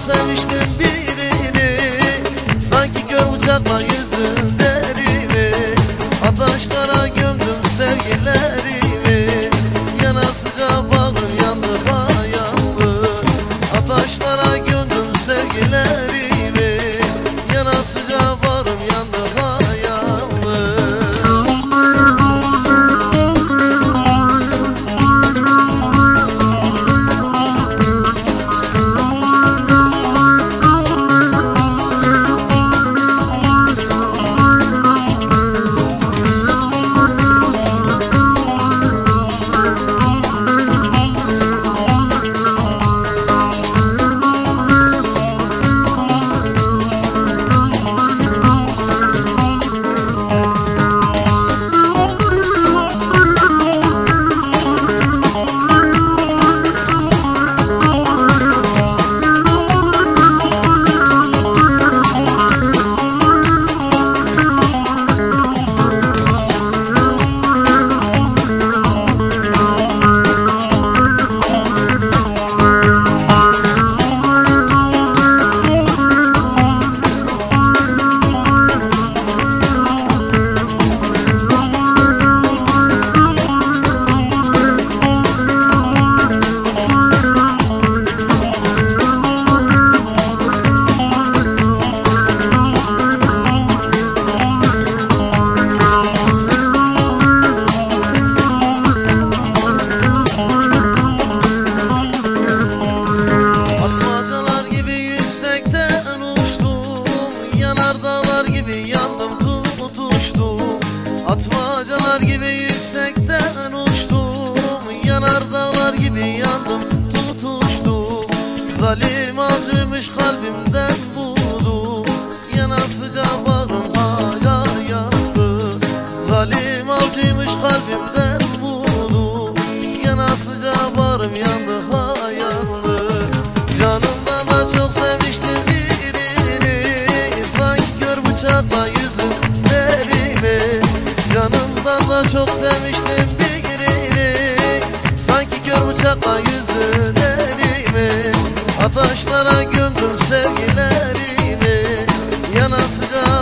sevmiştim birini. Sanki kör bıçakla yüzdüm derimi. Ataşlara gömdüm sevgilerimi. Yana sıcağı bağım yandı bayandı Ataşlara gömdüm sevgilerimi. Yana sıcağı Atmacalar gibi yüksekten uçtum Yanar dağlar gibi yandım tutuştum. Zalim avcıymış kalbimden vurdu Yana sıcağı Canımdan da çok sevmiştim birini Sanki kör bıçakla yüzü derimi Ataşlara gömdüm sevgilerimi. Yana sıcak